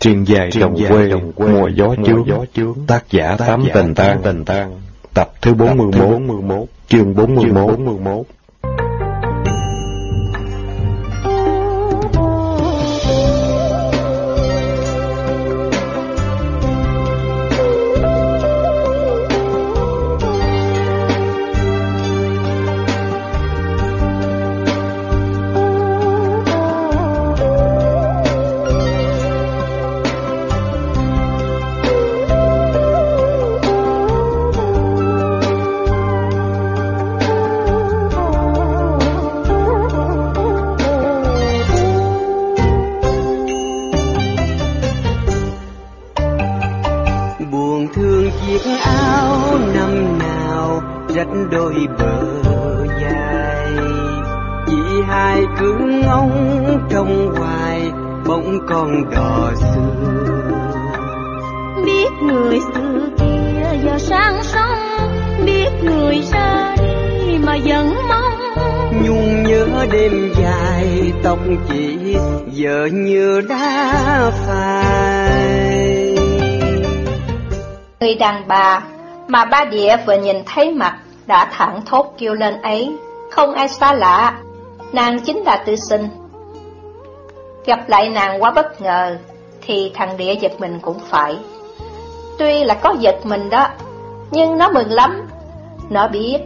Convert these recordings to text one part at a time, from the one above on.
Truyền dài đồng quê, mùa gió chướng, tác giả Tám Tình Tan, tập thứ 41, chương 41. Người đàn bà mà ba địa vừa nhìn thấy mặt đã thẳng thốt kêu lên ấy, không ai xa lạ, nàng chính là tư sinh. Gặp lại nàng quá bất ngờ, thì thằng địa giật mình cũng phải. Tuy là có giật mình đó, nhưng nó mừng lắm. Nó biết,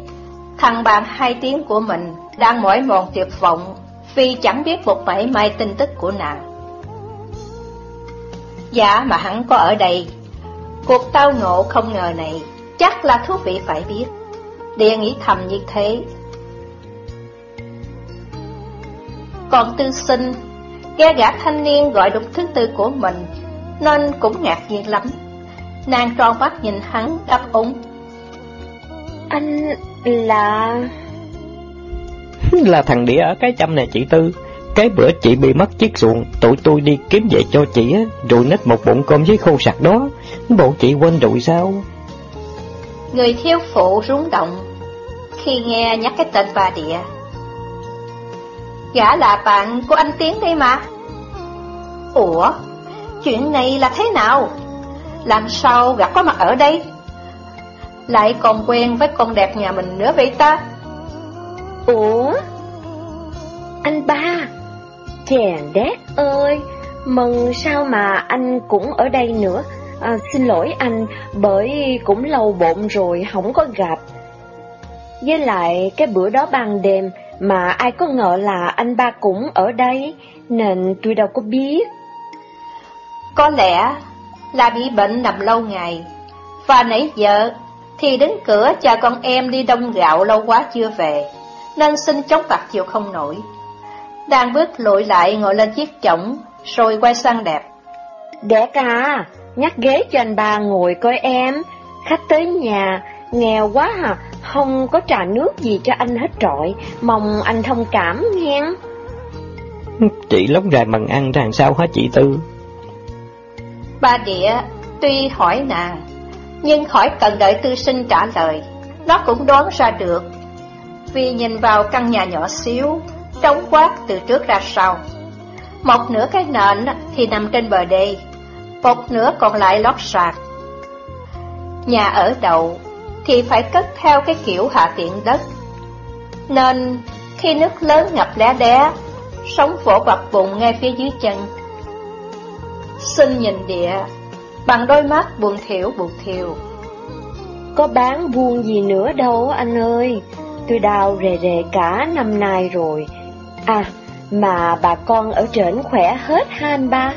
thằng bạn hai tiếng của mình đang mỏi mòn tuyệt vọng vì chẳng biết một mảy may tin tức của nàng. Dạ mà hắn có ở đây Cuộc tao ngộ không ngờ này chắc là thú vị phải biết. Địa nghĩ thầm như thế. Còn tư sinh, nghe gã thanh niên gọi đúng thứ tư của mình, nên cũng ngạc nhiên lắm. Nàng tròn mắt nhìn hắn đáp úng. Anh là... là thằng đĩa ở cái châm này chị Tư. Cái bữa chị bị mất chiếc xuồng, tụi tôi đi kiếm về cho chị á, rồi nít một bụng cơm với khô sạc đó. Bộ chị quên rồi sao? Người thiếu phụ rung động khi nghe nhắc cái tên bà địa. Gã là bạn của anh Tiến đây mà. Ủa, chuyện này là thế nào? Làm sao gã có mặt ở đây? Lại còn quen với con đẹp nhà mình nữa vậy ta? Ủa? Anh ba, chèn đét ơi, mừng sao mà anh cũng ở đây nữa? À, xin lỗi anh, bởi cũng lâu bộn rồi, không có gặp. Với lại cái bữa đó ban đêm mà ai có ngờ là anh ba cũng ở đây, nên tôi đâu có biết. Có lẽ là bị bệnh nằm lâu ngày, và nãy giờ thì đến cửa chờ con em đi đông gạo lâu quá chưa về, nên xin chống vặt chịu không nổi. Đang bước lội lại ngồi lên chiếc chổng, rồi quay sang đẹp. Đẹp à, nhắc ghế cho anh ba ngồi coi em, khách tới nhà, nghèo quá hả, không có trà nước gì cho anh hết trọi, mong anh thông cảm nghe. Chị lóc dài bằng ăn ra sao hả chị Tư? Ba địa tuy hỏi nàng, nhưng khỏi cần đợi tư sinh trả lời, nó cũng đoán ra được. Vì nhìn vào căn nhà nhỏ xíu, trống quát từ trước ra sau. Một nửa cái nền thì nằm trên bờ đê, một nửa còn lại lót sạc. Nhà ở đậu thì phải cất theo cái kiểu hạ tiện đất. Nên khi nước lớn ngập lé đé, sóng vỗ bập bụng ngay phía dưới chân. Xin nhìn địa, bằng đôi mắt buồn thiểu buồn thiều. Có bán buôn gì nữa đâu anh ơi, tôi đau rề rề cả năm nay rồi. À, mà bà con ở trển khỏe hết ha anh ba.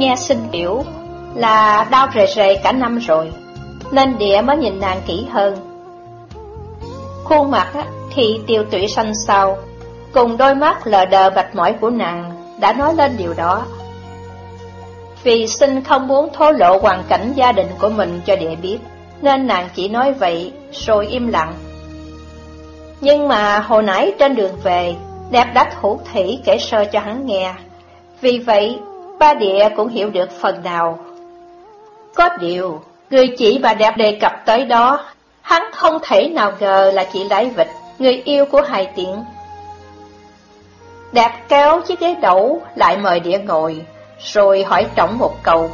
Nghe xin biểu là đau rề rề cả năm rồi, nên địa mới nhìn nàng kỹ hơn. Khuôn mặt thì tiêu tụy xanh xao, cùng đôi mắt lờ đờ bạch mỏi của nàng đã nói lên điều đó. Vì sinh không muốn thổ lộ hoàn cảnh gia đình của mình cho địa biết, nên nàng chỉ nói vậy rồi im lặng. Nhưng mà hồi nãy trên đường về, đẹp đã thủ thủy kể sơ cho hắn nghe. Vì vậy, ba địa cũng hiểu được phần nào. Có điều, người chị bà đẹp đề cập tới đó, hắn không thể nào ngờ là chị Lái Vịt, người yêu của Hải Tiện. Đẹp kéo chiếc ghế đẩu lại mời địa ngồi, rồi hỏi trọng một câu.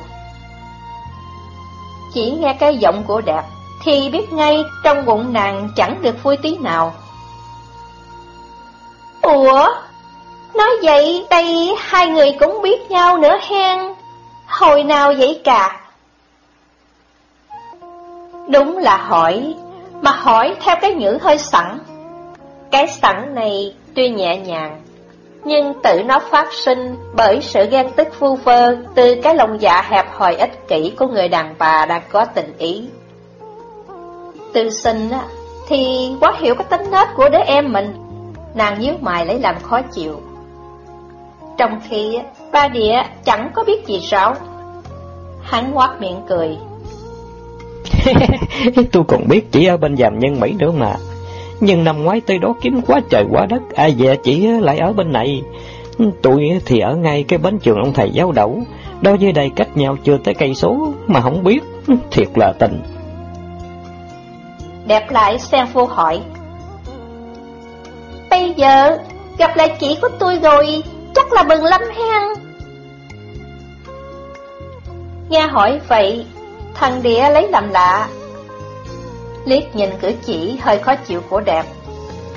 Chỉ nghe cái giọng của đẹp, thì biết ngay trong bụng nàng chẳng được vui tí nào. Ủa? Nói vậy đây hai người cũng biết nhau nữa hen, hồi nào vậy cả? Đúng là hỏi, mà hỏi theo cái ngữ hơi sẵn. Cái sẵn này tuy nhẹ nhàng, nhưng tự nó phát sinh bởi sự ghen tức vu vơ từ cái lòng dạ hẹp hòi ích kỷ của người đàn bà đang có tình ý. Từ sinh á, thì quá hiểu cái tính nết của đứa em mình, nàng nhíu mày lấy làm khó chịu. Trong khi ba địa chẳng có biết gì sao. Hắn ngoác miệng cười. tôi còn biết chỉ ở bên dàm nhân Mỹ nữa mà. Nhưng năm ngoái tới đó kiếm quá trời quá đất, ai về chỉ lại ở bên này. Tôi thì ở ngay cái bến trường ông thầy giáo đậu, đó dưới đây cách nhau chưa tới cây số mà không biết, thiệt là tình. Đẹp lại sen vô hỏi. Bây giờ gặp lại chị của tôi rồi, chắc là mừng lắm hen. Nghe hỏi vậy, thằng đĩa lấy làm lạ. Liếc nhìn cử chỉ hơi khó chịu của đẹp.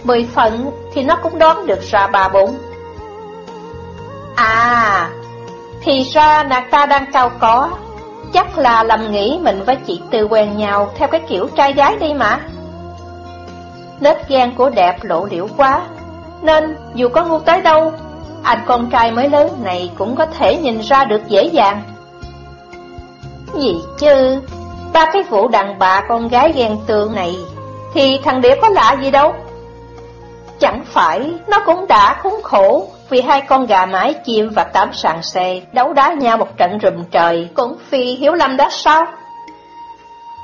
Mười phận thì nó cũng đoán được ra ba bốn. À, thì ra nàng ta đang cao có. Chắc là lầm nghĩ mình với chị Tư quen nhau theo cái kiểu trai gái đi mà. Nết gan của đẹp lộ liễu quá, nên dù có ngu tới đâu, anh con trai mới lớn này cũng có thể nhìn ra được dễ dàng. Gì chứ, ba cái vụ đàn bà con gái ghen tương này, thì thằng đĩa có lạ gì đâu. Chẳng phải nó cũng đã khốn khổ vì hai con gà mái chim và tám sàn xe đấu đá nhau một trận rùm trời cũng phi hiếu lâm đó sao?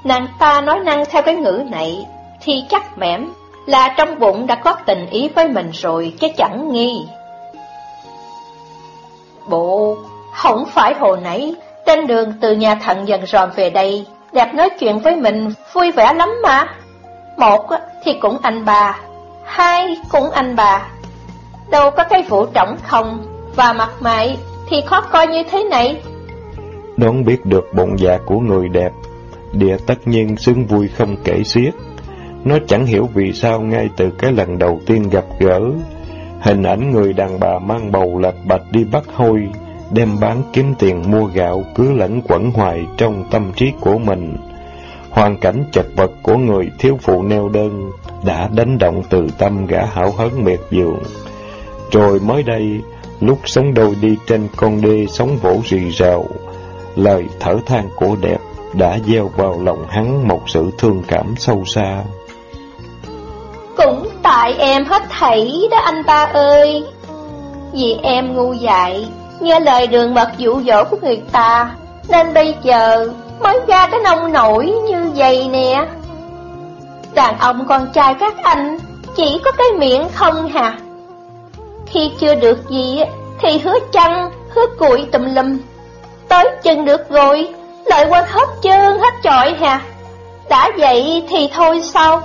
Nàng ta nói năng theo cái ngữ này thì chắc mẻm là trong bụng đã có tình ý với mình rồi chứ chẳng nghi. Bộ, không phải hồi nãy, trên đường từ nhà thận dần ròm về đây, đẹp nói chuyện với mình vui vẻ lắm mà. Một thì cũng anh bà, hai cũng anh bà. Đâu có cái vụ trọng không, và mặt mày thì khó coi như thế này. Đón biết được bụng dạ của người đẹp, địa tất nhiên xứng vui không kể xiết. Nó chẳng hiểu vì sao ngay từ cái lần đầu tiên gặp gỡ, hình ảnh người đàn bà mang bầu lạch bạch đi bắt hôi, đem bán kiếm tiền mua gạo cứ lẫn quẩn hoài trong tâm trí của mình. Hoàn cảnh chật vật của người thiếu phụ neo đơn đã đánh động từ tâm gã hảo hấn miệt dường. Rồi mới đây, lúc sống đôi đi trên con đê sóng vỗ rì rào, lời thở than của đẹp đã gieo vào lòng hắn một sự thương cảm sâu xa. Cũng tại em hết thảy đó anh ba ơi. Vì em ngu dại, nghe lời đường mật dụ dỗ của người ta, nên bây giờ mới ra cái nông nổi như vậy nè. Đàn ông con trai các anh chỉ có cái miệng không hả? Khi chưa được gì thì hứa chăng, hứa cụi tùm lum. Tới chừng được rồi, lại quên hết trơn hết trọi hả? Đã vậy thì thôi sao?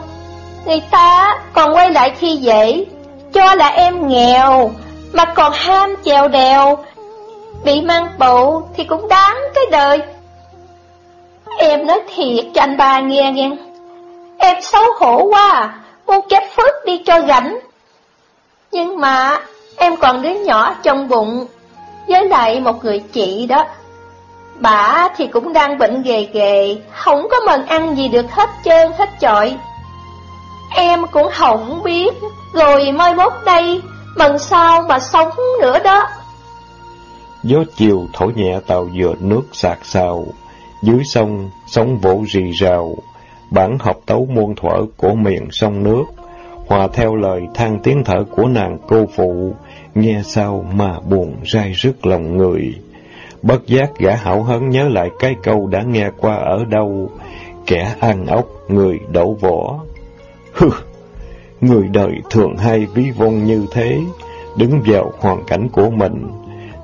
Người ta còn quay lại khi dễ, cho là em nghèo, mà còn ham chèo đèo, bị mang bộ thì cũng đáng cái đời. Em nói thiệt cho anh ba nghe nghe, em xấu hổ quá à, muốn chết phước đi cho rảnh. Nhưng mà em còn đứa nhỏ trong bụng, với lại một người chị đó. Bà thì cũng đang bệnh ghề ghề, không có mần ăn gì được hết trơn hết trọi Em cũng không biết, rồi mai mốt đây, bằng sao mà sống nữa đó. Gió chiều thổi nhẹ tàu dừa nước sạc sào, dưới sông, sóng vỗ rì rào, bản học tấu muôn thuở của miền sông nước, hòa theo lời than tiếng thở của nàng cô phụ, nghe sao mà buồn rai rứt lòng người. Bất giác gã hảo hấn nhớ lại cái câu đã nghe qua ở đâu, kẻ ăn ốc, người đổ vỏ. Hừ, người đời thường hay ví von như thế, đứng vào hoàn cảnh của mình.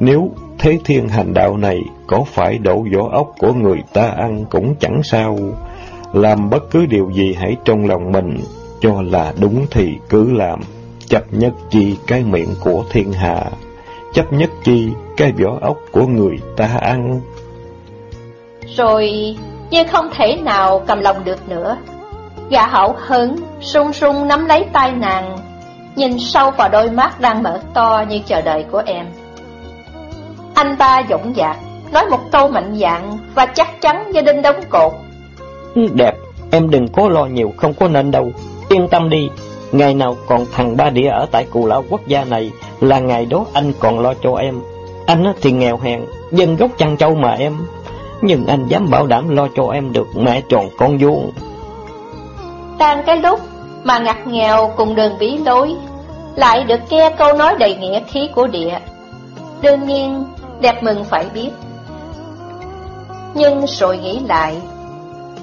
Nếu thế thiên hành đạo này có phải đổ vỏ ốc của người ta ăn cũng chẳng sao. Làm bất cứ điều gì hãy trong lòng mình, cho là đúng thì cứ làm, chấp nhất chi cái miệng của thiên hạ. chấp nhất chi cái vỏ ốc của người ta ăn. Rồi, như không thể nào cầm lòng được nữa, gã hậu hứng, sung sung nắm lấy tay nàng, nhìn sâu vào đôi mắt đang mở to như chờ đợi của em. Anh ta dũng dạc, nói một câu mạnh dạn và chắc chắn như đinh đóng cột. Ừ, đẹp, em đừng có lo nhiều, không có nên đâu. Yên tâm đi, ngày nào còn thằng ba đĩa ở tại cụ lão quốc gia này là ngày đó anh còn lo cho em. Anh thì nghèo hèn, dân gốc chăn trâu mà em. Nhưng anh dám bảo đảm lo cho em được mẹ tròn con vuông. Đang cái lúc mà ngặt nghèo cùng đường bí lối, lại được nghe câu nói đầy nghĩa khí của địa. Đương nhiên, đẹp mừng phải biết. Nhưng rồi nghĩ lại,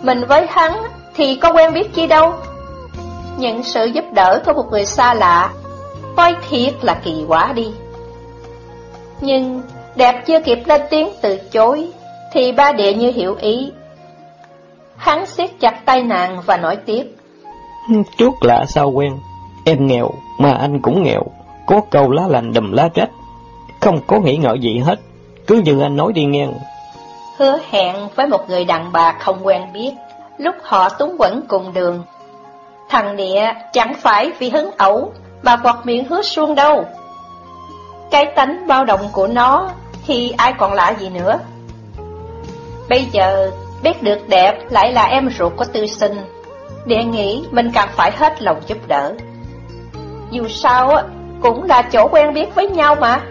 mình với hắn thì có quen biết chi đâu. Nhận sự giúp đỡ của một người xa lạ, coi thiệt là kỳ quá đi. Nhưng đẹp chưa kịp lên tiếng từ chối, thì ba địa như hiểu ý. Hắn siết chặt tay nàng và nói tiếp. Trước lạ sao quen, em nghèo mà anh cũng nghèo, có câu lá lành đùm lá trách, không có nghĩ ngợi gì hết, cứ như anh nói đi nghe. Hứa hẹn với một người đàn bà không quen biết, lúc họ túng quẩn cùng đường. Thằng địa chẳng phải vì hứng ẩu mà quạt miệng hứa suông đâu. Cái tánh bao động của nó thì ai còn lạ gì nữa. Bây giờ biết được đẹp lại là em ruột của tư sinh, địa nghĩ mình càng phải hết lòng giúp đỡ. Dù sao cũng là chỗ quen biết với nhau mà.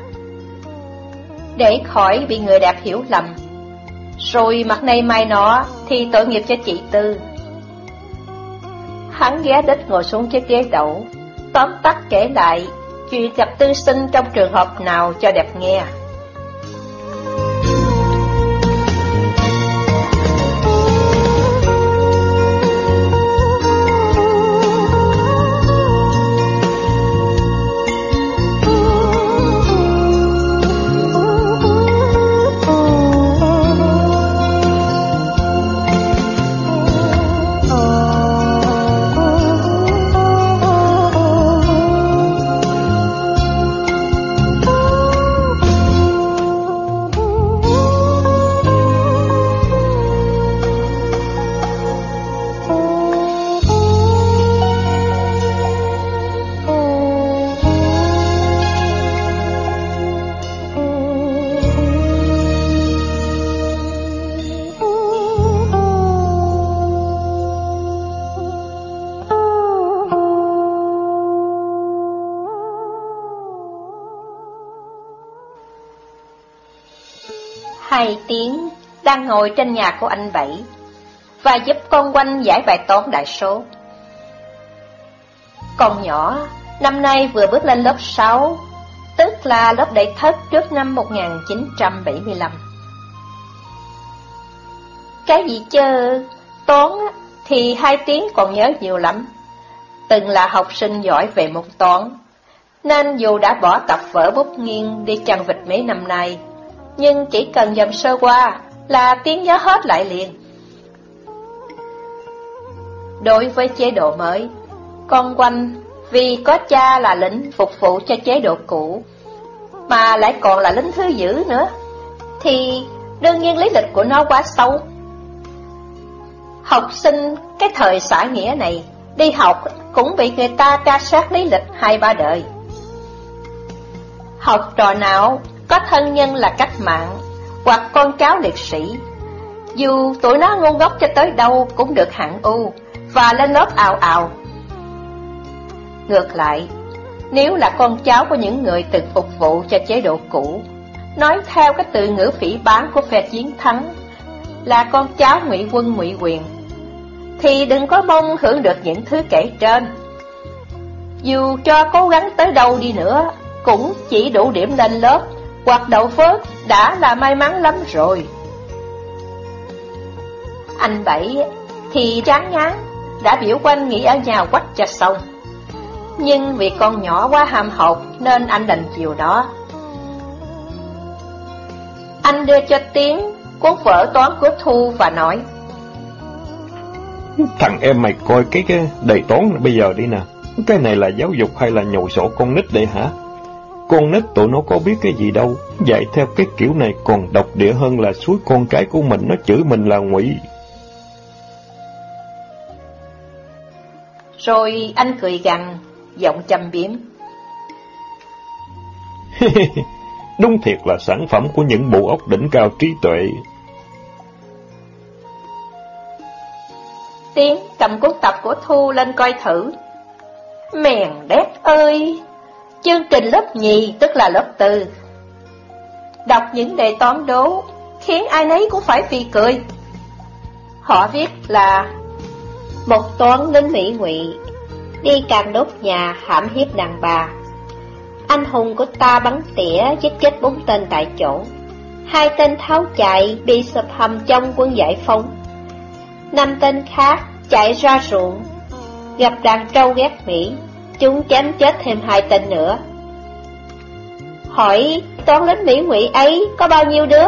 Để khỏi bị người đẹp hiểu lầm, rồi mặt này mai nọ thì tội nghiệp cho chị Tư. Hắn ghé đích ngồi xuống chiếc ghế đậu, tóm tắt kể lại chuyện gặp tư sinh trong trường hợp nào cho đẹp nghe. Hai tiếng đang ngồi trên nhà của anh Bảy và giúp con quanh giải bài toán đại số. Con nhỏ năm nay vừa bước lên lớp 6, tức là lớp đại thất trước năm 1975. Cái gì chứ, toán thì hai tiếng còn nhớ nhiều lắm. Từng là học sinh giỏi về môn toán, nên dù đã bỏ tập vở bút nghiêng đi chăn vịt mấy năm nay, nhưng chỉ cần dầm sơ qua là tiếng nhớ hết lại liền. Đối với chế độ mới, con quanh vì có cha là lính phục vụ cho chế độ cũ, mà lại còn là lính thứ dữ nữa, thì đương nhiên lý lịch của nó quá xấu. Học sinh cái thời xã nghĩa này, đi học cũng bị người ta tra sát lý lịch hai ba đời. Học trò nào có thân nhân là cách mạng, hoặc con cháu liệt sĩ. Dù tụi nó ngu ngốc cho tới đâu cũng được hạng ưu, và lên lớp ào ào. Ngược lại, nếu là con cháu của những người từng phục vụ cho chế độ cũ, nói theo cái từ ngữ phỉ bán của phe chiến thắng, là con cháu ngụy quân ngụy quyền, thì đừng có mong hưởng được những thứ kể trên. Dù cho cố gắng tới đâu đi nữa, cũng chỉ đủ điểm lên lớp Quạt đậu phớt đã là may mắn lắm rồi. Anh Bảy thì chán ngán, đã biểu quanh nghỉ ở nhà quách cho xong. Nhưng vì con nhỏ quá ham học nên anh đành chiều đó. Anh đưa cho Tiến cuốn vở toán của Thu và nói Thằng em mày coi cái, cái đầy toán bây giờ đi nè Cái này là giáo dục hay là nhồi sổ con nít đây hả? Con nít tụi nó có biết cái gì đâu, dạy theo cái kiểu này còn độc địa hơn là suối con cái của mình nó chửi mình là ngụy. Rồi anh cười gằn, giọng châm biếm. Đúng thiệt là sản phẩm của những bộ óc đỉnh cao trí tuệ. Tiến cầm cuốn tập của Thu lên coi thử. Mèn đét ơi! Chương trình lớp nhì tức là lớp tư. Đọc những đề toán đố khiến ai nấy cũng phải phì cười. Họ viết là một toán lính Mỹ ngụy đi càng đốt nhà hãm hiếp đàn bà. Anh hùng của ta bắn tỉa giết chết bốn tên tại chỗ. Hai tên tháo chạy bị sập hầm trong quân giải phóng. Năm tên khác chạy ra ruộng, gặp đàn trâu ghét Mỹ, chúng chém chết thêm hai tên nữa. Hỏi toán lính Mỹ ngụy ấy có bao nhiêu đứa?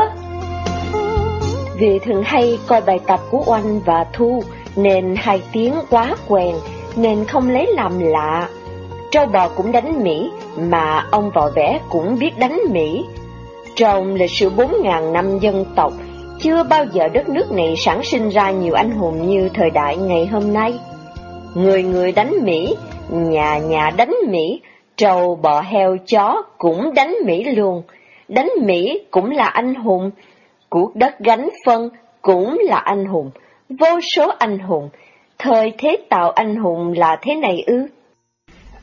Vì thường hay coi bài tập của Oanh và Thu, nên hai tiếng quá quen, nên không lấy làm lạ. Trâu bò cũng đánh Mỹ, mà ông vò vẽ cũng biết đánh Mỹ. Trong lịch sử 4.000 năm dân tộc, chưa bao giờ đất nước này sản sinh ra nhiều anh hùng như thời đại ngày hôm nay. Người người đánh Mỹ, nhà nhà đánh Mỹ, trâu bò heo chó cũng đánh Mỹ luôn. Đánh Mỹ cũng là anh hùng, cuộc đất gánh phân cũng là anh hùng, vô số anh hùng. Thời thế tạo anh hùng là thế này ư?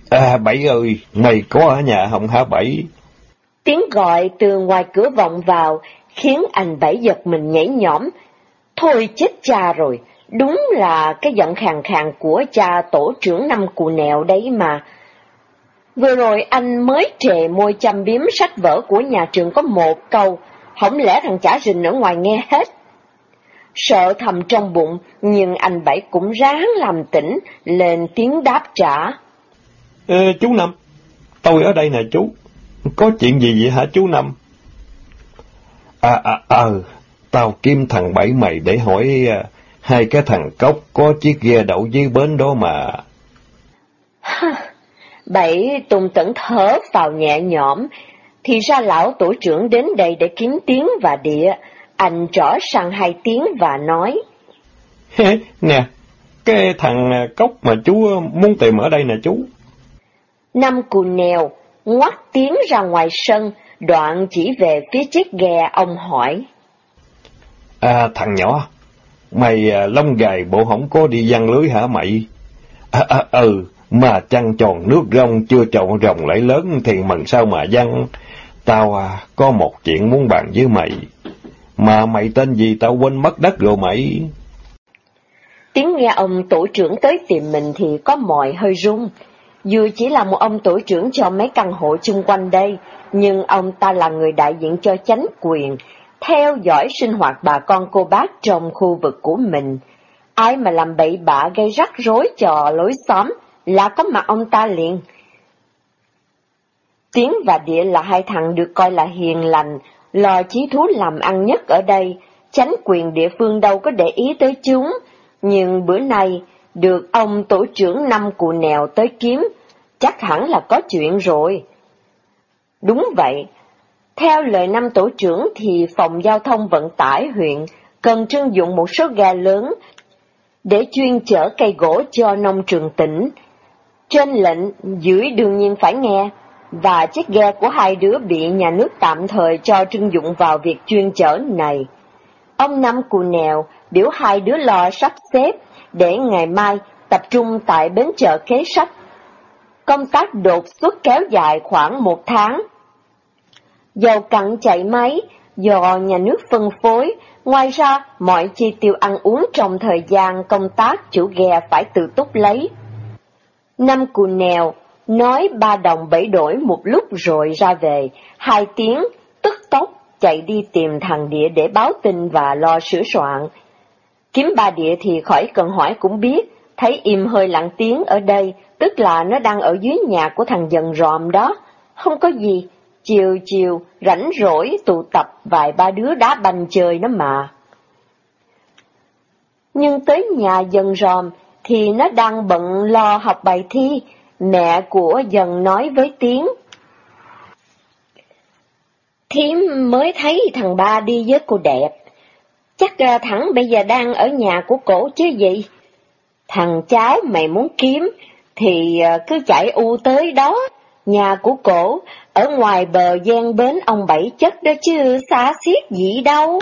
À, Bảy ơi, mày có ở nhà không hả Bảy? Tiếng gọi từ ngoài cửa vọng vào, khiến anh Bảy giật mình nhảy nhõm. Thôi chết cha rồi, đúng là cái giận khàn khàn của cha tổ trưởng năm cù nèo đấy mà. Vừa rồi anh mới trề môi chăm biếm sách vở của nhà trường có một câu, không lẽ thằng chả rình ở ngoài nghe hết. Sợ thầm trong bụng, nhưng anh Bảy cũng ráng làm tỉnh, lên tiếng đáp trả. Ê, chú Năm, tôi ở đây nè chú, có chuyện gì vậy hả chú Năm? À, à, à, tao kim thằng Bảy mày để hỏi à, hai cái thằng cốc có chiếc ghe đậu dưới bến đó mà. Bảy tùng tẩn thở vào nhẹ nhõm, thì ra lão tổ trưởng đến đây để kiếm tiếng và địa, anh trỏ sang hai tiếng và nói. nè, cái thằng cốc mà chú muốn tìm ở đây nè chú. Năm cù nèo, ngoắt tiếng ra ngoài sân, đoạn chỉ về phía chiếc ghe ông hỏi. À, thằng nhỏ, mày à, lông gài bộ hổng có đi văn lưới hả mày? À, à, ừ, mà trăng tròn nước rong chưa trộn rồng lại lớn thì mần sao mà văn. Tao à, có một chuyện muốn bàn với mày. Mà mày tên gì tao quên mất đất rồi mày. Tiếng nghe ông tổ trưởng tới tìm mình thì có mọi hơi rung. Dù chỉ là một ông tổ trưởng cho mấy căn hộ chung quanh đây, nhưng ông ta là người đại diện cho chánh quyền, theo dõi sinh hoạt bà con cô bác trong khu vực của mình. Ai mà làm bậy bạ gây rắc rối cho lối xóm là có mặt ông ta liền. Tiến và Địa là hai thằng được coi là hiền lành, lo chí thú làm ăn nhất ở đây, chánh quyền địa phương đâu có để ý tới chúng, nhưng bữa nay được ông tổ trưởng năm cụ nèo tới kiếm, chắc hẳn là có chuyện rồi. Đúng vậy, theo lời năm tổ trưởng thì phòng giao thông vận tải huyện cần trưng dụng một số ghe lớn để chuyên chở cây gỗ cho nông trường tỉnh. Trên lệnh, dưới đương nhiên phải nghe, và chiếc ghe của hai đứa bị nhà nước tạm thời cho trưng dụng vào việc chuyên chở này. Ông Năm Cù Nèo biểu hai đứa lo sắp xếp để ngày mai tập trung tại bến chợ kế sách. Công tác đột xuất kéo dài khoảng một tháng. Dầu cặn chạy máy do nhà nước phân phối, ngoài ra mọi chi tiêu ăn uống trong thời gian công tác chủ ghe phải tự túc lấy. Năm cù nèo nói ba đồng bảy đổi một lúc rồi ra về, hai tiếng, tức tốc chạy đi tìm thằng địa để báo tin và lo sửa soạn. Kiếm ba địa thì khỏi cần hỏi cũng biết, thấy im hơi lặng tiếng ở đây, tức là nó đang ở dưới nhà của thằng dần ròm đó. Không có gì, chiều chiều, rảnh rỗi, tụ tập vài ba đứa đá banh chơi nó mà. Nhưng tới nhà dần ròm thì nó đang bận lo học bài thi, mẹ của dần nói với tiếng. Thím mới thấy thằng ba đi với cô đẹp. Chắc à, thẳng bây giờ đang ở nhà của cổ chứ gì. Thằng cháu mày muốn kiếm thì à, cứ chạy u tới đó. Nhà của cổ ở ngoài bờ gian bến ông Bảy chất đó chứ xa xiết gì đâu.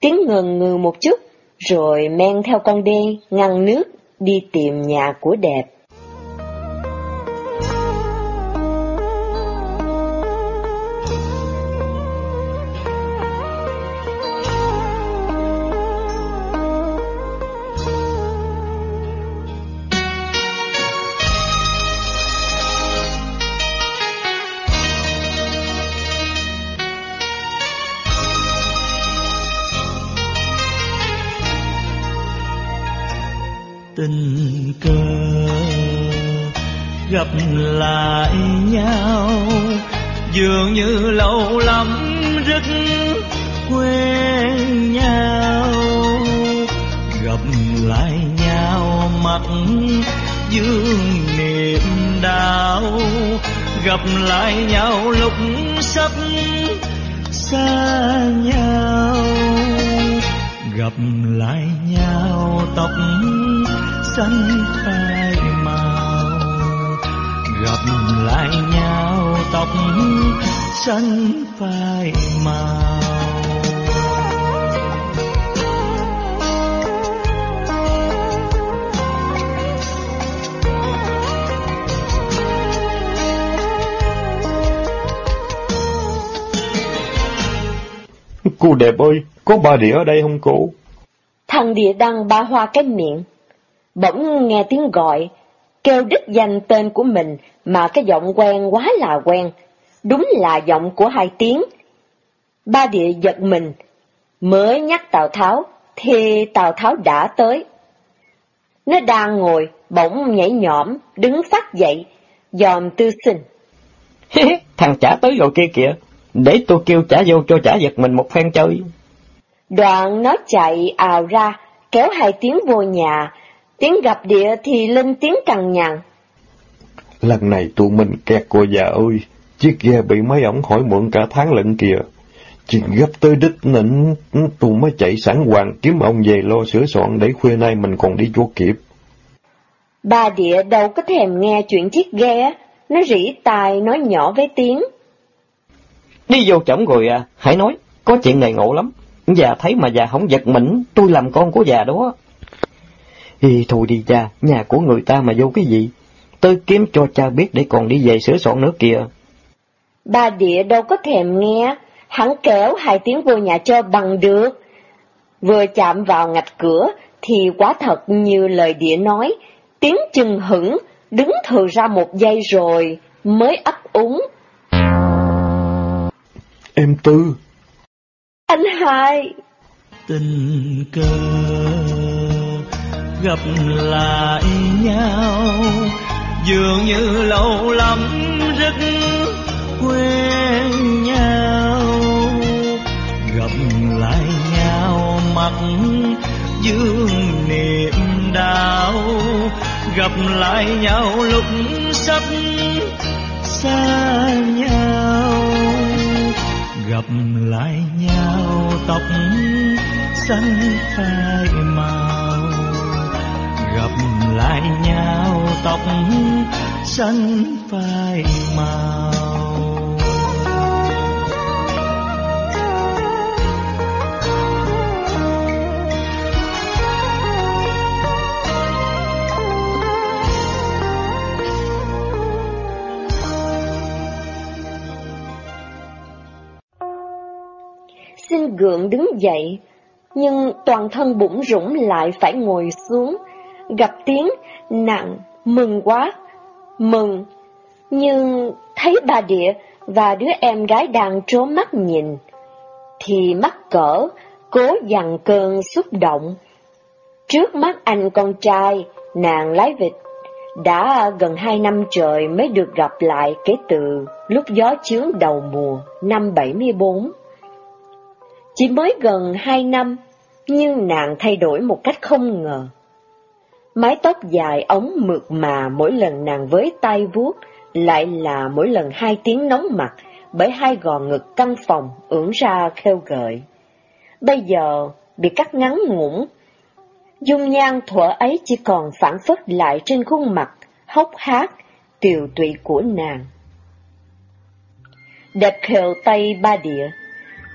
Tiếng ngừng ngừ một chút, rồi men theo con đê, ngăn nước, đi tìm nhà của đẹp. Tình cờ. Gặp lại nhau, dường như lâu lắm rất quen nhau. Gặp lại nhau, mặt dương niềm đau gặp lại nhau, lúc sắp xa nhau gặp lại nhau tóc xanh phai màu. Gặp lại nhau tóc xanh phai màu. Cô đẹp ơi, có bà địa ở đây không cô? Thằng địa đăng ba hoa cái miệng, bỗng nghe tiếng gọi, kêu đích danh tên của mình mà cái giọng quen quá là quen, đúng là giọng của hai tiếng. Ba địa giật mình, mới nhắc Tào Tháo, thì Tào Tháo đã tới. Nó đang ngồi, bỗng nhảy nhõm, đứng phát dậy, dòm tư sinh. Thằng trả tới rồi kia kìa, để tôi kêu trả vô cho trả giật mình một phen chơi. Đoạn nó chạy ào ra, kéo hai tiếng vô nhà, tiếng gặp địa thì lên tiếng cằn nhằn. Lần này tụi mình kẹt cô già ơi, chiếc ghe bị mấy ổng hỏi mượn cả tháng lận kìa. Chuyện gấp tới đích nên tụi mới chạy sẵn hoàng kiếm ông về lo sửa soạn để khuya nay mình còn đi vô kịp. Bà địa đâu có thèm nghe chuyện chiếc ghe, nó rỉ tai nói nhỏ với tiếng. Đi vô chổng rồi à, hãy nói, có chuyện này ngộ lắm. Già thấy mà già không giật mình, tôi làm con của già đó. Thì thôi đi cha, nhà của người ta mà vô cái gì? Tôi kiếm cho cha biết để còn đi về sửa soạn nữa kìa. Bà địa đâu có thèm nghe, hắn kéo hai tiếng vô nhà cho bằng được. Vừa chạm vào ngạch cửa, thì quá thật như lời địa nói, tiếng chừng hững, đứng thừa ra một giây rồi, mới ấp úng. Em Tư. Anh hai. Tình cờ gặp lại nhau, dường như lâu lắm rất quen nhau. Gặp lại nhau, mặt dương niềm đau gặp lại nhau, lúc sắp xa nhau gặp lại nhau tóc xanh phai màu. Gặp lại nhau tóc xanh phai màu. Gượng đứng dậy, nhưng toàn thân bụng rủng lại phải ngồi xuống, gặp tiếng nặng, mừng quá, mừng, nhưng thấy bà địa và đứa em gái đang trố mắt nhìn, thì mắc cỡ, cố dằn cơn xúc động. Trước mắt anh con trai, nàng lái vịt, đã gần hai năm trời mới được gặp lại kể từ lúc gió chướng đầu mùa năm 74. Chỉ mới gần hai năm, nhưng nàng thay đổi một cách không ngờ. Mái tóc dài ống mượt mà mỗi lần nàng với tay vuốt, lại là mỗi lần hai tiếng nóng mặt, bởi hai gò ngực căng phòng ưỡn ra khêu gợi. Bây giờ bị cắt ngắn ngủn, dung nhan thuở ấy chỉ còn phản phất lại trên khuôn mặt, hốc hác, tiều tụy của nàng. Đẹp khều tay ba địa,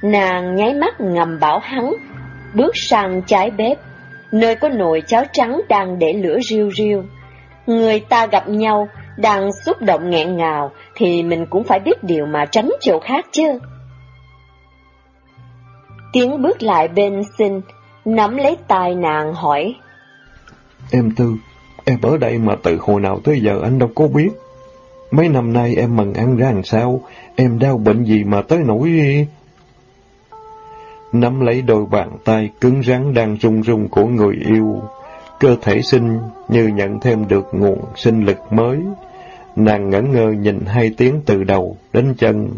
nàng nháy mắt ngầm bảo hắn, bước sang trái bếp, nơi có nồi cháo trắng đang để lửa riêu riêu. Người ta gặp nhau, đang xúc động nghẹn ngào, thì mình cũng phải biết điều mà tránh chỗ khác chứ. Tiến bước lại bên xin, nắm lấy tay nàng hỏi. Em Tư, em ở đây mà từ hồi nào tới giờ anh đâu có biết. Mấy năm nay em mần ăn ra làm sao, em đau bệnh gì mà tới nỗi... Nắm lấy đôi bàn tay cứng rắn đang run run của người yêu, cơ thể sinh như nhận thêm được nguồn sinh lực mới. Nàng ngẩn ngơ nhìn hai tiếng từ đầu đến chân,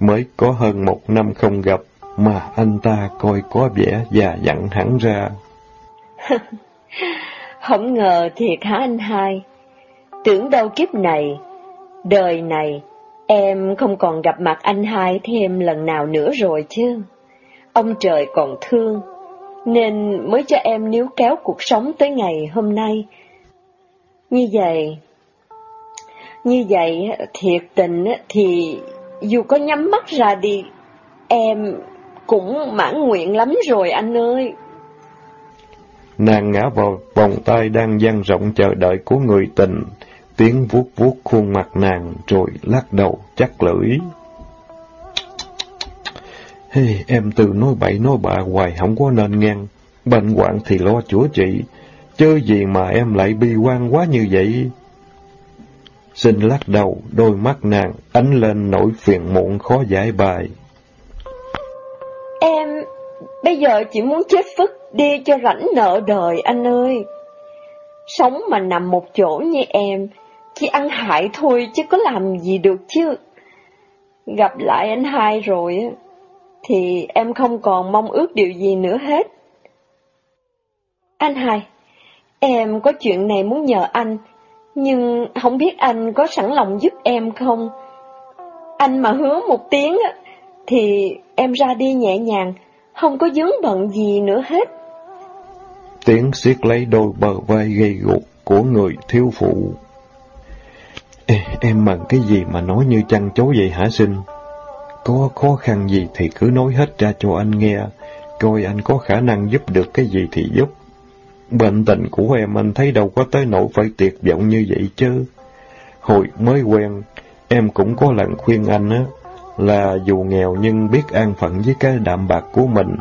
mới có hơn một năm không gặp, mà anh ta coi có vẻ già dặn hẳn ra. Không ngờ thiệt hả anh hai, tưởng đâu kiếp này, đời này, em không còn gặp mặt anh hai thêm lần nào nữa rồi chứ. Ông trời còn thương, nên mới cho em níu kéo cuộc sống tới ngày hôm nay. Như vậy, như vậy thiệt tình thì dù có nhắm mắt ra đi, em cũng mãn nguyện lắm rồi anh ơi. Nàng ngã vào vòng tay đang dang rộng chờ đợi của người tình, tiếng vuốt vuốt khuôn mặt nàng rồi lắc đầu chắc lưỡi. Hey, em từ nói bậy nói bạ hoài không có nên ngang, bệnh hoạn thì lo chữa trị, chơi gì mà em lại bi quan quá như vậy. Xin lắc đầu, đôi mắt nàng ánh lên nỗi phiền muộn khó giải bài. Em bây giờ chỉ muốn chết phức đi cho rảnh nợ đời anh ơi. Sống mà nằm một chỗ như em, chỉ ăn hại thôi chứ có làm gì được chứ. Gặp lại anh hai rồi, thì em không còn mong ước điều gì nữa hết. Anh hai, em có chuyện này muốn nhờ anh, nhưng không biết anh có sẵn lòng giúp em không? Anh mà hứa một tiếng thì em ra đi nhẹ nhàng, không có dướng bận gì nữa hết. Tiếng siết lấy đôi bờ vai gây gục của người thiếu phụ. Ê, em mần cái gì mà nói như chăn chối vậy hả sinh? Có khó khăn gì thì cứ nói hết ra cho anh nghe, coi anh có khả năng giúp được cái gì thì giúp. Bệnh tình của em anh thấy đâu có tới nỗi phải tuyệt vọng như vậy chứ. Hồi mới quen, em cũng có lần khuyên anh á, là dù nghèo nhưng biết an phận với cái đạm bạc của mình,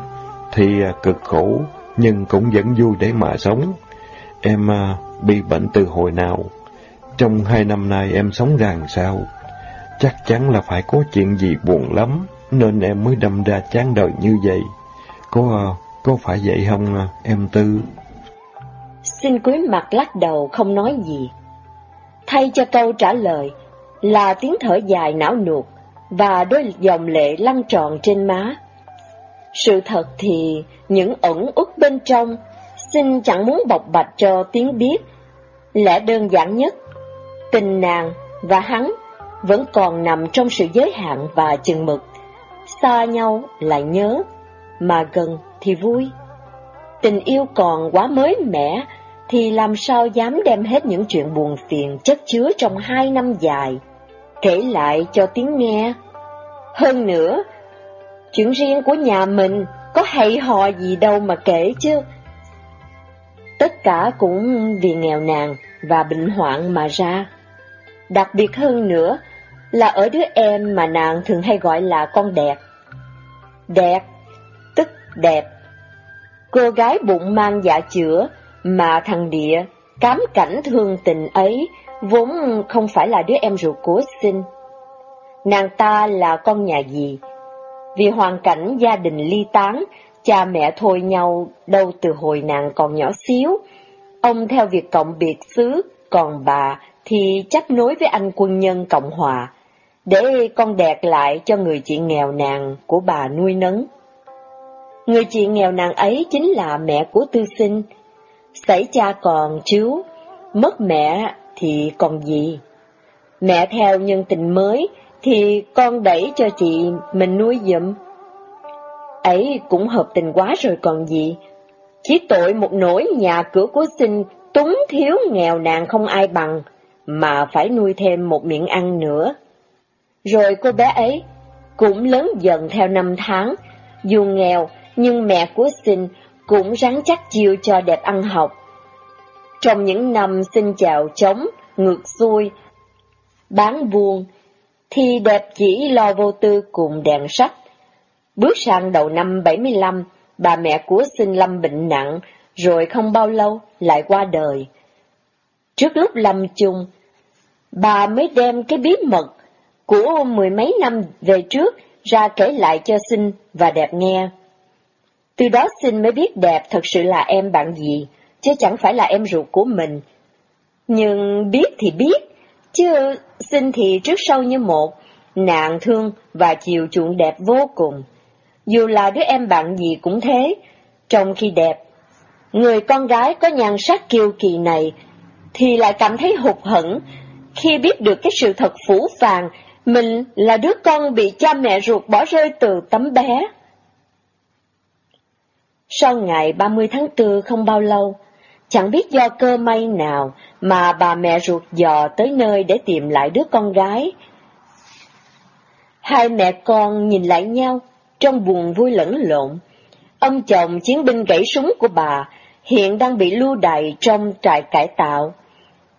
thì à, cực khổ, nhưng cũng vẫn vui để mà sống. Em à, bị bệnh từ hồi nào? Trong hai năm nay em sống ràng sao? Chắc chắn là phải có chuyện gì buồn lắm, nên em mới đâm ra chán đời như vậy. Có, có phải vậy không em Tư? Xin cúi mặt lắc đầu không nói gì. Thay cho câu trả lời là tiếng thở dài não nuột và đôi dòng lệ lăn tròn trên má. Sự thật thì những ẩn ức bên trong, xin chẳng muốn bộc bạch cho tiếng biết. Lẽ đơn giản nhất, tình nàng và hắn vẫn còn nằm trong sự giới hạn và chừng mực. Xa nhau là nhớ, mà gần thì vui. Tình yêu còn quá mới mẻ, thì làm sao dám đem hết những chuyện buồn phiền chất chứa trong hai năm dài, kể lại cho tiếng nghe. Hơn nữa, chuyện riêng của nhà mình có hay hò gì đâu mà kể chứ. Tất cả cũng vì nghèo nàn và bệnh hoạn mà ra. Đặc biệt hơn nữa là ở đứa em mà nàng thường hay gọi là con đẹp. Đẹp, tức đẹp. Cô gái bụng mang dạ chữa, mà thằng Địa, cám cảnh thương tình ấy, vốn không phải là đứa em ruột của sinh. Nàng ta là con nhà gì? Vì hoàn cảnh gia đình ly tán, cha mẹ thôi nhau đâu từ hồi nàng còn nhỏ xíu. Ông theo việc cộng biệt xứ, còn bà thì chấp nối với anh quân nhân Cộng Hòa, để con đẹp lại cho người chị nghèo nàng của bà nuôi nấng. Người chị nghèo nàng ấy chính là mẹ của tư sinh, Xảy cha còn chiếu, mất mẹ thì còn gì? Mẹ theo nhân tình mới, thì con đẩy cho chị mình nuôi dụm. Ấy cũng hợp tình quá rồi còn gì. Chỉ tội một nỗi nhà cửa của sinh túng thiếu nghèo nàn không ai bằng, mà phải nuôi thêm một miệng ăn nữa. Rồi cô bé ấy cũng lớn dần theo năm tháng, dù nghèo nhưng mẹ của sinh cũng ráng chắc chiêu cho đẹp ăn học. Trong những năm xin chào chống, ngược xuôi, bán buôn, thì đẹp chỉ lo vô tư cùng đèn sách. Bước sang đầu năm 75, bà mẹ của sinh lâm bệnh nặng, rồi không bao lâu lại qua đời. Trước lúc lâm chung, bà mới đem cái bí mật của mười mấy năm về trước ra kể lại cho sinh và đẹp nghe. Từ đó sinh mới biết đẹp thật sự là em bạn gì, chứ chẳng phải là em ruột của mình. Nhưng biết thì biết, chứ sinh thì trước sau như một, nạn thương và chiều chuộng đẹp vô cùng. Dù là đứa em bạn gì cũng thế, trong khi đẹp, người con gái có nhan sắc kiêu kỳ này thì lại cảm thấy hụt hẫng khi biết được cái sự thật phủ phàng mình là đứa con bị cha mẹ ruột bỏ rơi từ tấm bé. Sau ngày 30 tháng 4 không bao lâu, chẳng biết do cơ may nào mà bà mẹ ruột dò tới nơi để tìm lại đứa con gái. Hai mẹ con nhìn lại nhau, trong buồn vui lẫn lộn. Ông chồng chiến binh gãy súng của bà hiện đang bị lưu đày trong trại cải tạo.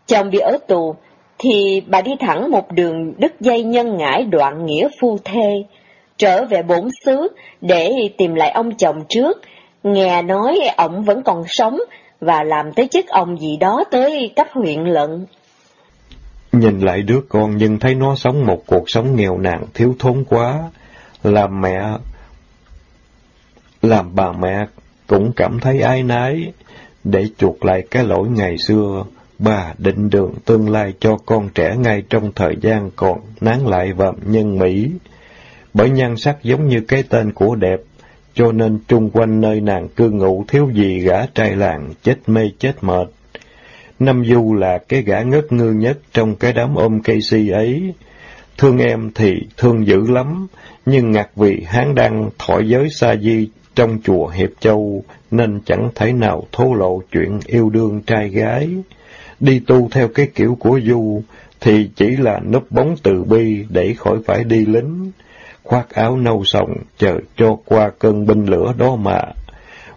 Chồng bị ở tù, thì bà đi thẳng một đường đứt dây nhân ngãi đoạn nghĩa phu thê, trở về bổn xứ để tìm lại ông chồng trước, nghe nói ổng vẫn còn sống và làm tới chức ông gì đó tới cấp huyện lận. Nhìn lại đứa con nhưng thấy nó sống một cuộc sống nghèo nàn thiếu thốn quá, làm mẹ, làm bà mẹ cũng cảm thấy ai nái, để chuộc lại cái lỗi ngày xưa, bà định đường tương lai cho con trẻ ngay trong thời gian còn nán lại vạm nhân Mỹ. Bởi nhan sắc giống như cái tên của đẹp, cho nên chung quanh nơi nàng cư ngụ thiếu gì gã trai làng chết mê chết mệt. Năm Du là cái gã ngất ngư nhất trong cái đám ôm cây si ấy. Thương em thì thương dữ lắm, nhưng ngạc vì hán đăng thổi giới sa di trong chùa Hiệp Châu, nên chẳng thể nào thô lộ chuyện yêu đương trai gái. Đi tu theo cái kiểu của Du, thì chỉ là núp bóng từ bi để khỏi phải đi lính, khoác áo nâu sòng chờ cho qua cơn binh lửa đó mà.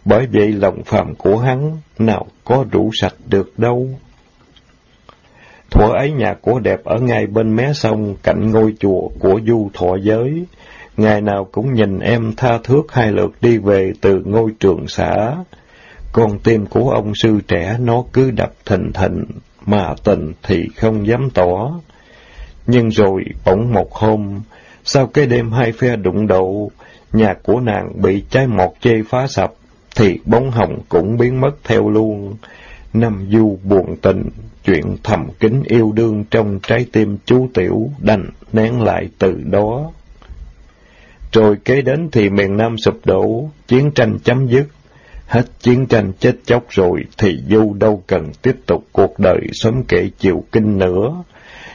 Bởi vậy lòng phàm của hắn nào có rủ sạch được đâu. Thuở ấy nhà của đẹp ở ngay bên mé sông cạnh ngôi chùa của Du Thọ Giới, ngày nào cũng nhìn em tha thước hai lượt đi về từ ngôi trường xã. Con tim của ông sư trẻ nó cứ đập thình thình, mà tình thì không dám tỏ. Nhưng rồi bỗng một hôm, sau cái đêm hai phe đụng độ, nhà của nàng bị trái mọt chê phá sập, thì bóng hồng cũng biến mất theo luôn. Năm du buồn tình, chuyện thầm kín yêu đương trong trái tim chú tiểu đành nén lại từ đó. Rồi kế đến thì miền Nam sụp đổ, chiến tranh chấm dứt. Hết chiến tranh chết chóc rồi thì Du đâu cần tiếp tục cuộc đời sớm kể chiều kinh nữa.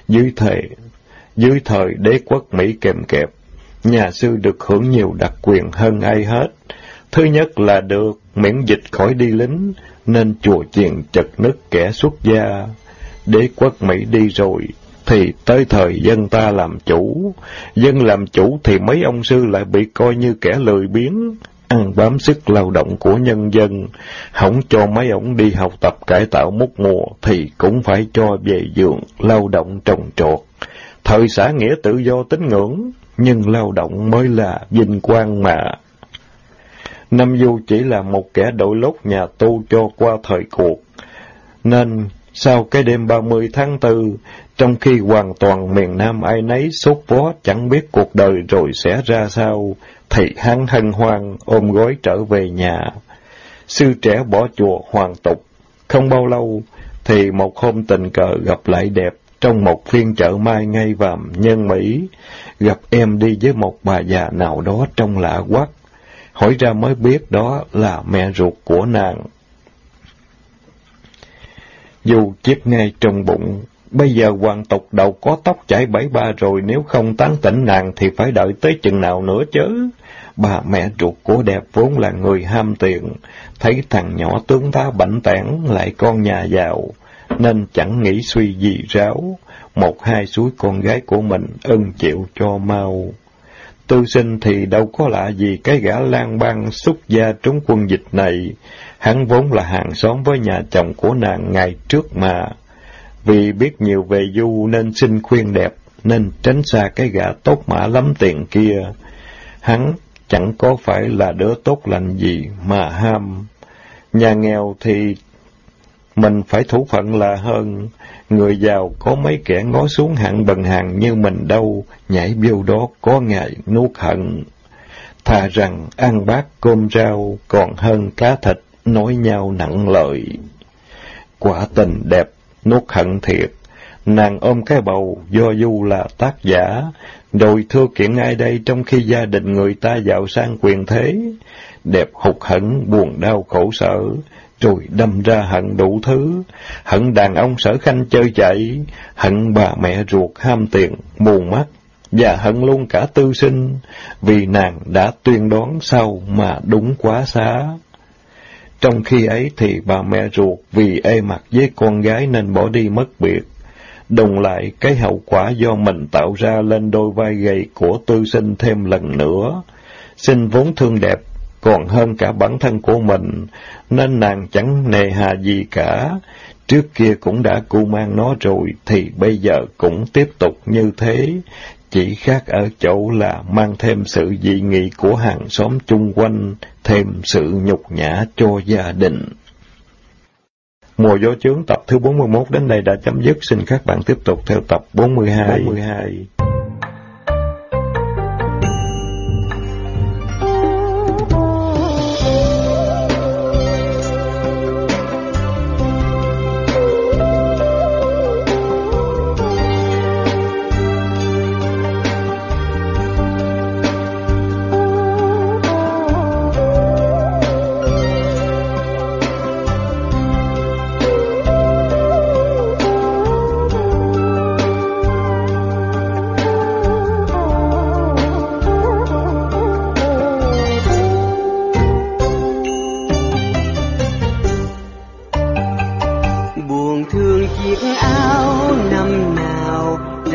Dưới thời, dưới thời đế quốc Mỹ kèm kẹp, nhà sư được hưởng nhiều đặc quyền hơn ai hết. Thứ nhất là được miễn dịch khỏi đi lính, nên chùa chiền chật nứt kẻ xuất gia. Đế quốc Mỹ đi rồi, thì tới thời dân ta làm chủ. Dân làm chủ thì mấy ông sư lại bị coi như kẻ lười biếng, ăn bám sức lao động của nhân dân. Không cho mấy ổng đi học tập cải tạo múc mùa thì cũng phải cho về giường lao động trồng trọt. Thời xã nghĩa tự do tín ngưỡng, nhưng lao động mới là vinh quang mà. Nam Du chỉ là một kẻ đội lốt nhà tu cho qua thời cuộc, nên sau cái đêm 30 tháng 4, trong khi hoàn toàn miền Nam ai nấy sốt vó chẳng biết cuộc đời rồi sẽ ra sao, thì hắn hân hoan ôm gối trở về nhà. Sư trẻ bỏ chùa hoàn tục. Không bao lâu, thì một hôm tình cờ gặp lại đẹp trong một phiên chợ mai ngay vàm nhân Mỹ, gặp em đi với một bà già nào đó trong lạ quắc. Hỏi ra mới biết đó là mẹ ruột của nàng. Dù chết ngay trong bụng, Bây giờ hoàng tục đầu có tóc chảy bảy ba rồi, nếu không tán tỉnh nàng thì phải đợi tới chừng nào nữa chứ. Bà mẹ ruột của đẹp vốn là người ham tiền, thấy thằng nhỏ tướng tá bảnh tản lại con nhà giàu, nên chẳng nghĩ suy gì ráo, một hai suối con gái của mình ân chịu cho mau. Tư sinh thì đâu có lạ gì cái gã lang băng xuất gia trúng quân dịch này, hắn vốn là hàng xóm với nhà chồng của nàng ngày trước mà. Vì biết nhiều về du nên xin khuyên đẹp, nên tránh xa cái gã tốt mã lắm tiền kia. Hắn chẳng có phải là đứa tốt lành gì mà ham. Nhà nghèo thì mình phải thủ phận là hơn. Người giàu có mấy kẻ ngó xuống hạng bần hàng như mình đâu, nhảy vô đó có ngày nuốt hận. Thà rằng ăn bát cơm rau còn hơn cá thịt nói nhau nặng lợi. Quả tình đẹp, nuốt hận thiệt. Nàng ôm cái bầu do du là tác giả, rồi thưa kiện ai đây trong khi gia đình người ta giàu sang quyền thế, đẹp hụt hận, buồn đau khổ sở, rồi đâm ra hận đủ thứ, hận đàn ông sở khanh chơi chạy, hận bà mẹ ruột ham tiền, mù mắt, và hận luôn cả tư sinh, vì nàng đã tuyên đoán sau mà đúng quá xá. Trong khi ấy thì bà mẹ ruột vì ê mặt với con gái nên bỏ đi mất biệt. Đồng lại cái hậu quả do mình tạo ra lên đôi vai gầy của tư sinh thêm lần nữa. Sinh vốn thương đẹp, còn hơn cả bản thân của mình, nên nàng chẳng nề hà gì cả. Trước kia cũng đã cu mang nó rồi, thì bây giờ cũng tiếp tục như thế, chỉ khác ở chỗ là mang thêm sự dị nghị của hàng xóm chung quanh, thêm sự nhục nhã cho gia đình. Mùa gió chướng tập thứ 41 đến đây đã chấm dứt, xin các bạn tiếp tục theo tập 42. 42.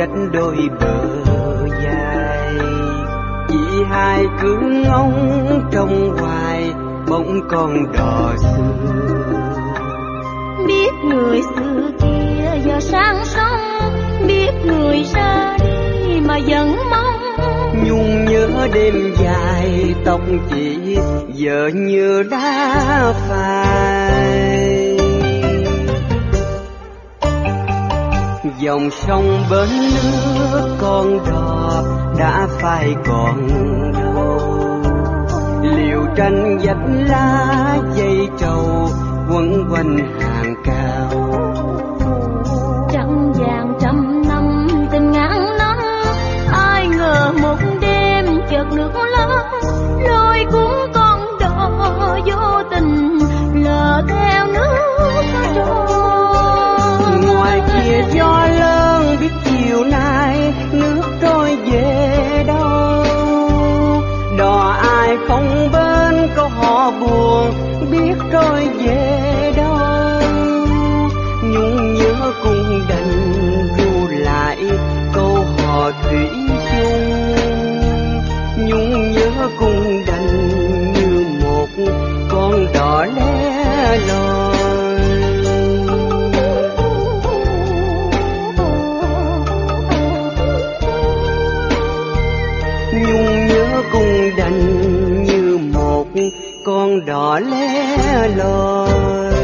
cách đôi bờ dài. Chỉ hai cứ ngóng trong hoài bỗng con đò xưa. Biết người xưa kia giờ sang sông biết người ra đi mà vẫn mong. Nhung nhớ đêm dài tóc chị giờ như đã phai. dòng sông bến nước con đò đã phai còn đâu liều tranh dạch lá dây trầu quấn quanh chiều nay nước trôi về đâu? Đò ai không bên có họ buồn, biết trôi về đâu? Nhung nhớ cùng đành du lại câu hò thủy chung. Nhung nhớ cùng đành như một con đỏ lẻ loi Lord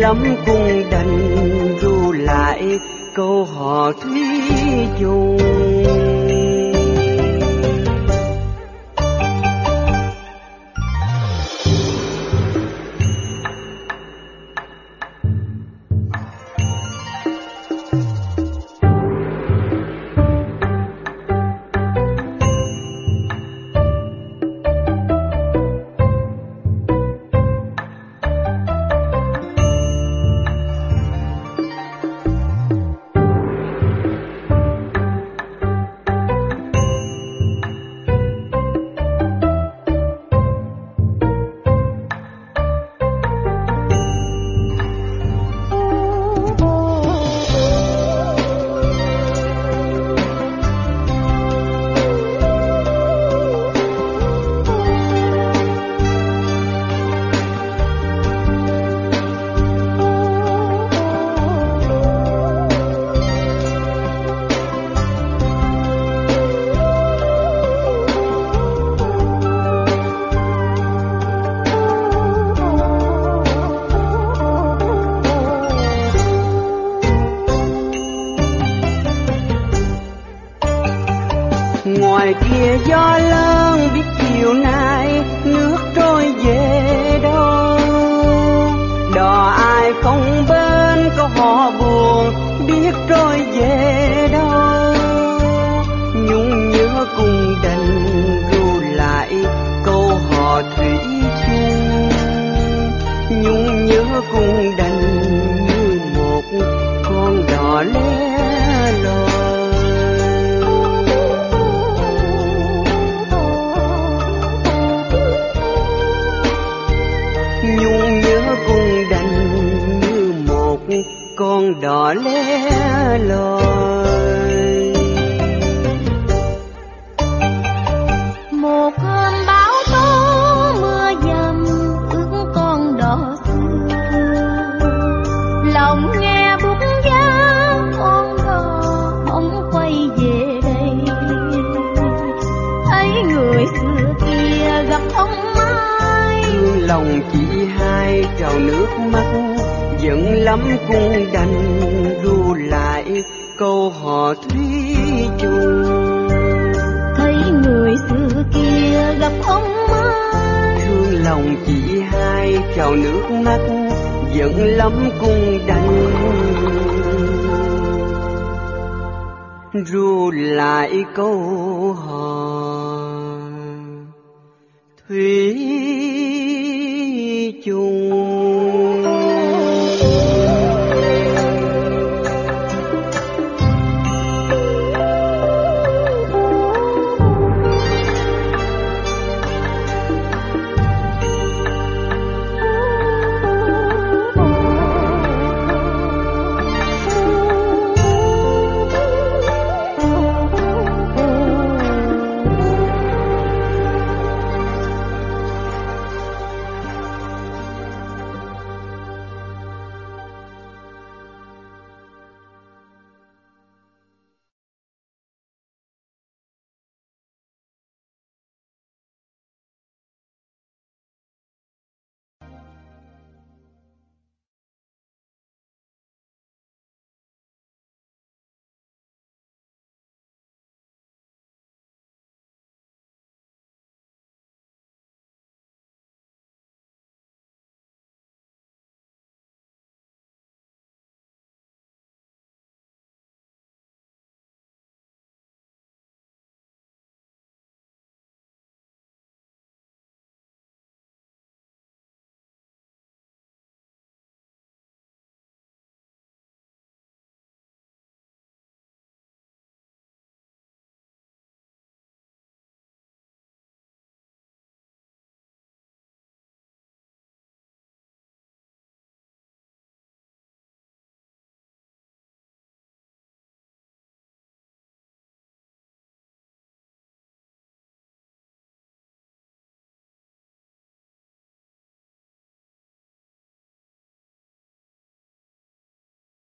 lắm cũng đành ru lại câu họ thúy dùng con đò lẻ loi một hôm bão tố mưa dầm ướt con đò xưa lòng nghe bút giá con đò bỗng quay về đây. Thấy người xưa kia gặp ông mai. Lòng chỉ hai trào nước mắt lắm cũng đành ru lại câu hò thủy chung. Thấy người xưa kia gặp ông mai. Thương lòng chỉ hai trào nước mắt giận lắm cũng đành ru lại câu hò thủy